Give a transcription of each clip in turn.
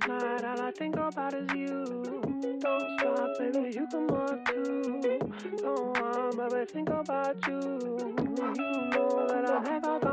last night, all I think about is you. Don't stop, baby, you can walk too. Go on, baby, think about you. You know that I have all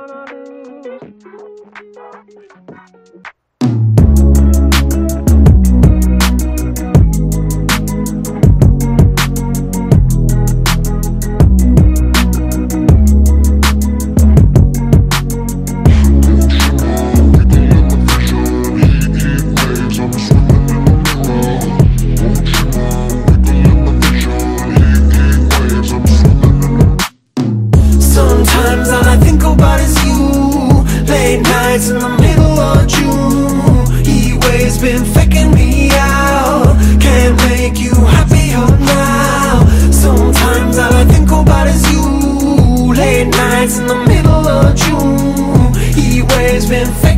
late nights in the middle of June. He waves been faking me out. Can't make you happier now. Sometimes all I think about is you. Late nights in the middle of June. He waves been faking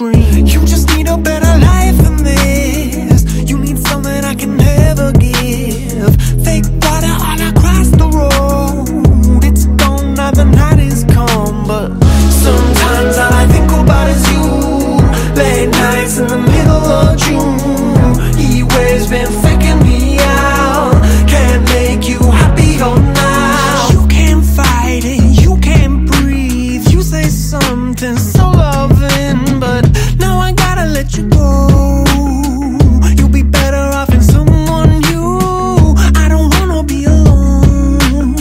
scream You just need a better life than this. You need something I can never give. Fake water all across the road. It's gone now the night is come But sometimes all I think about is you. Late nights in the middle of June something so loving, but now I gotta let you go. You'll be better off in someone you. I don't wanna be alone.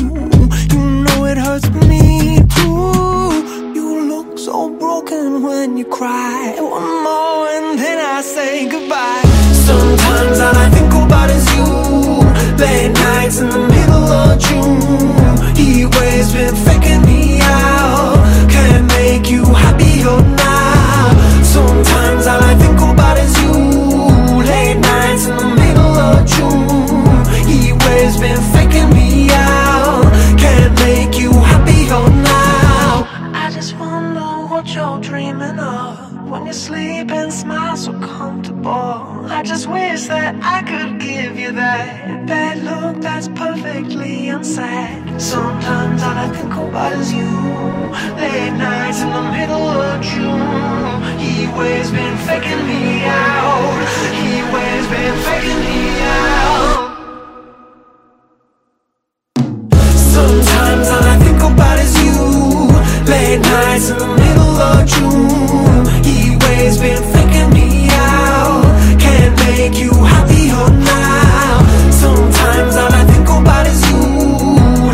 You know it hurts me too. You look so broken when you cry. One more and then I say goodbye. Sometimes all I think about is you. what you're dreaming of. When you sleep and smile so comfortable. I just wish that I could give you that bad look that's perfectly unsaid. Sometimes all I think about is you. Late nights in the middle of June. He always been faking me out. June waves been faking me out. Can't make you happier now. Sometimes all I think about is you.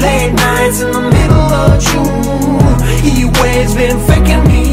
Late nights in the middle of June. Been faking me